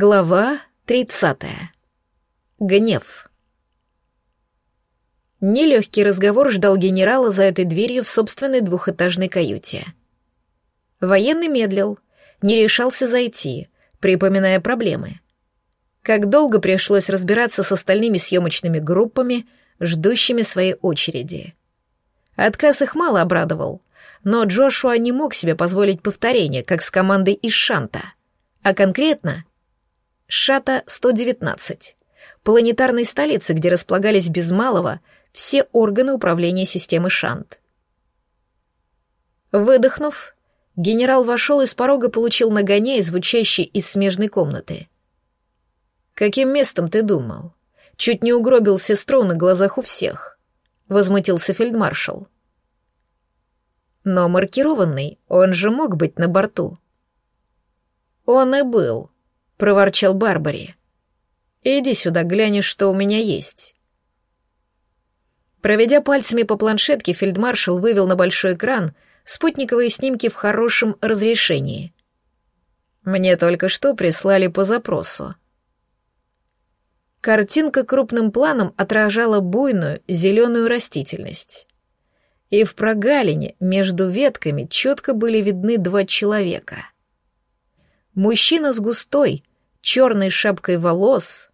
Глава 30. Гнев. Нелегкий разговор ждал генерала за этой дверью в собственной двухэтажной каюте. Военный медлил, не решался зайти, припоминая проблемы. Как долго пришлось разбираться с остальными съемочными группами, ждущими своей очереди. Отказ их мало обрадовал, но Джошуа не мог себе позволить повторения, как с командой из Шанта, а конкретно — Шата-119, планетарной столицы, где располагались без малого все органы управления системы Шант. Выдохнув, генерал вошел и с порога получил нагоняй, звучащий из смежной комнаты. «Каким местом ты думал? Чуть не угробил сестру на глазах у всех», — возмутился фельдмаршал. «Но маркированный, он же мог быть на борту». «Он и был», проворчал Барбари. «Иди сюда, глянешь, что у меня есть». Проведя пальцами по планшетке, фельдмаршал вывел на большой экран спутниковые снимки в хорошем разрешении. Мне только что прислали по запросу. Картинка крупным планом отражала буйную зеленую растительность. И в прогалине между ветками четко были видны два человека. Мужчина с густой, черной шапкой волос,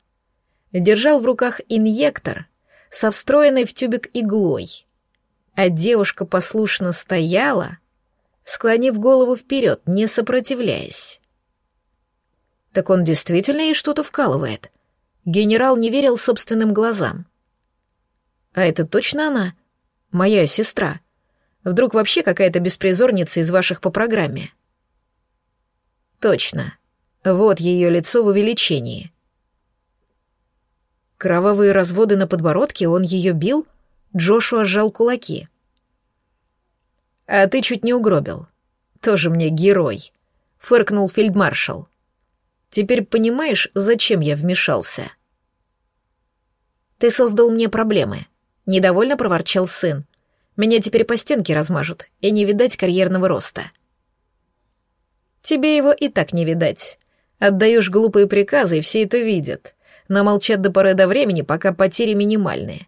держал в руках инъектор со встроенной в тюбик иглой, а девушка послушно стояла, склонив голову вперед, не сопротивляясь. Так он действительно ей что-то вкалывает. Генерал не верил собственным глазам. А это точно она? Моя сестра. Вдруг вообще какая-то беспризорница из ваших по программе? Точно. Вот ее лицо в увеличении. Кровавые разводы на подбородке, он ее бил? Джошуа сжал кулаки. «А ты чуть не угробил. Тоже мне герой», — фыркнул фельдмаршал. «Теперь понимаешь, зачем я вмешался?» «Ты создал мне проблемы», — недовольно проворчал сын. «Меня теперь по стенке размажут, и не видать карьерного роста». «Тебе его и так не видать», Отдаешь глупые приказы, и все это видят, но молчат до поры до времени, пока потери минимальные.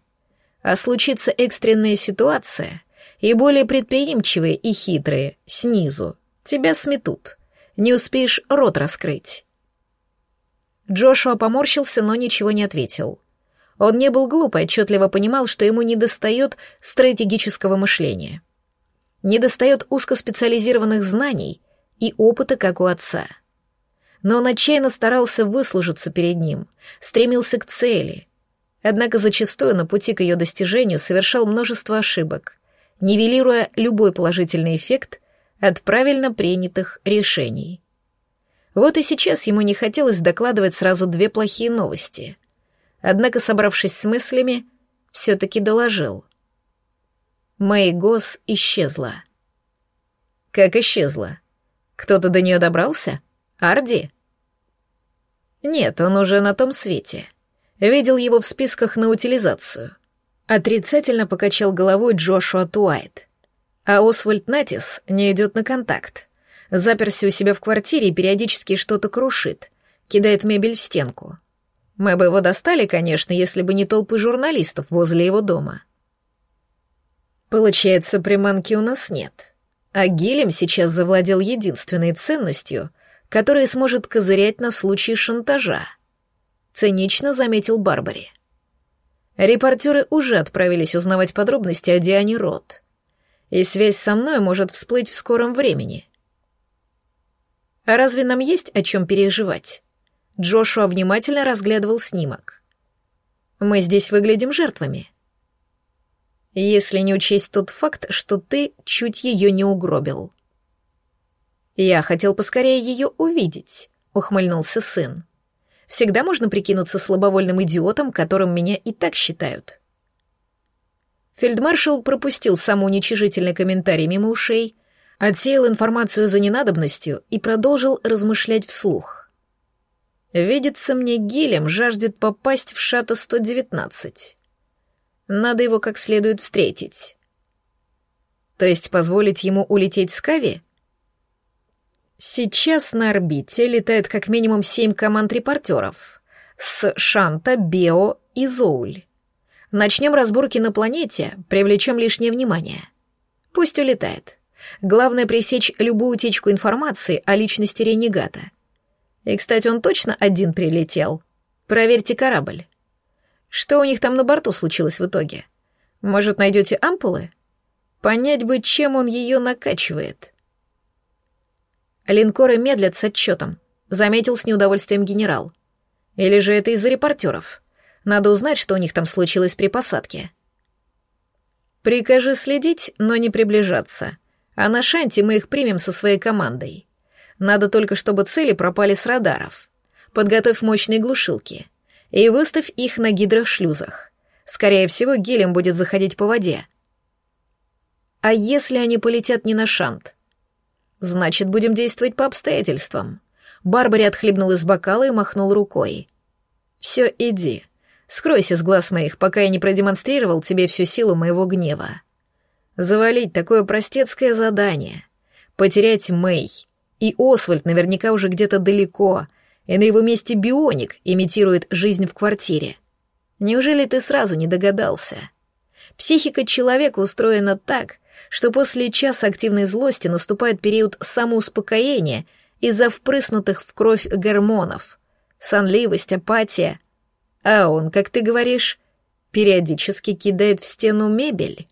А случится экстренная ситуация, и более предприимчивые и хитрые, снизу, тебя сметут. Не успеешь рот раскрыть. Джошуа поморщился, но ничего не ответил. Он не был глуп и отчетливо понимал, что ему недостает стратегического мышления. Недостает узкоспециализированных знаний и опыта, как у отца — но он отчаянно старался выслужиться перед ним, стремился к цели. Однако зачастую на пути к ее достижению совершал множество ошибок, нивелируя любой положительный эффект от правильно принятых решений. Вот и сейчас ему не хотелось докладывать сразу две плохие новости. Однако, собравшись с мыслями, все-таки доложил. Мэй Гос исчезла. Как исчезла? Кто-то до нее добрался? Арди? Нет, он уже на том свете. Видел его в списках на утилизацию. Отрицательно покачал головой Джошуа Туайт. А Освальд Натис не идет на контакт. Заперся у себя в квартире и периодически что-то крушит, кидает мебель в стенку. Мы бы его достали, конечно, если бы не толпы журналистов возле его дома. Получается, приманки у нас нет. А Гилем сейчас завладел единственной ценностью, который сможет козырять на случай шантажа», — цинично заметил Барбари. Репортеры уже отправились узнавать подробности о Диане Рот, и связь со мной может всплыть в скором времени. А разве нам есть о чем переживать? Джошуа внимательно разглядывал снимок. Мы здесь выглядим жертвами. Если не учесть тот факт, что ты чуть ее не угробил. «Я хотел поскорее ее увидеть», — ухмыльнулся сын. «Всегда можно прикинуться слабовольным идиотом, которым меня и так считают». Фельдмаршал пропустил самоуничижительный комментарий мимо ушей, отсеял информацию за ненадобностью и продолжил размышлять вслух. «Видится мне, Гилем жаждет попасть в шата 119. Надо его как следует встретить». «То есть позволить ему улететь с Кави?» Сейчас на орбите летает как минимум семь команд репортеров с Шанта, Бео и Зоуль. Начнем разборки на планете, привлечем лишнее внимание. Пусть улетает. Главное пресечь любую утечку информации о личности ренегата. И, кстати, он точно один прилетел. Проверьте корабль. Что у них там на борту случилось в итоге? Может, найдете ампулы? Понять бы, чем он ее накачивает. Линкоры медлят с отчетом, заметил с неудовольствием генерал. Или же это из-за репортеров? Надо узнать, что у них там случилось при посадке. Прикажи следить, но не приближаться. А на Шанте мы их примем со своей командой. Надо только, чтобы цели пропали с радаров. Подготовь мощные глушилки. И выставь их на гидрошлюзах. Скорее всего, гелем будет заходить по воде. А если они полетят не на Шант? Значит, будем действовать по обстоятельствам. Барбари отхлебнул из бокала и махнул рукой. Все, иди. Скройся с глаз моих, пока я не продемонстрировал тебе всю силу моего гнева. Завалить такое простецкое задание. Потерять Мэй. И Освальд наверняка уже где-то далеко, и на его месте бионик имитирует жизнь в квартире. Неужели ты сразу не догадался? Психика человека устроена так, что после часа активной злости наступает период самоуспокоения из-за впрыснутых в кровь гормонов. Сонливость, апатия. А он, как ты говоришь, периодически кидает в стену мебель.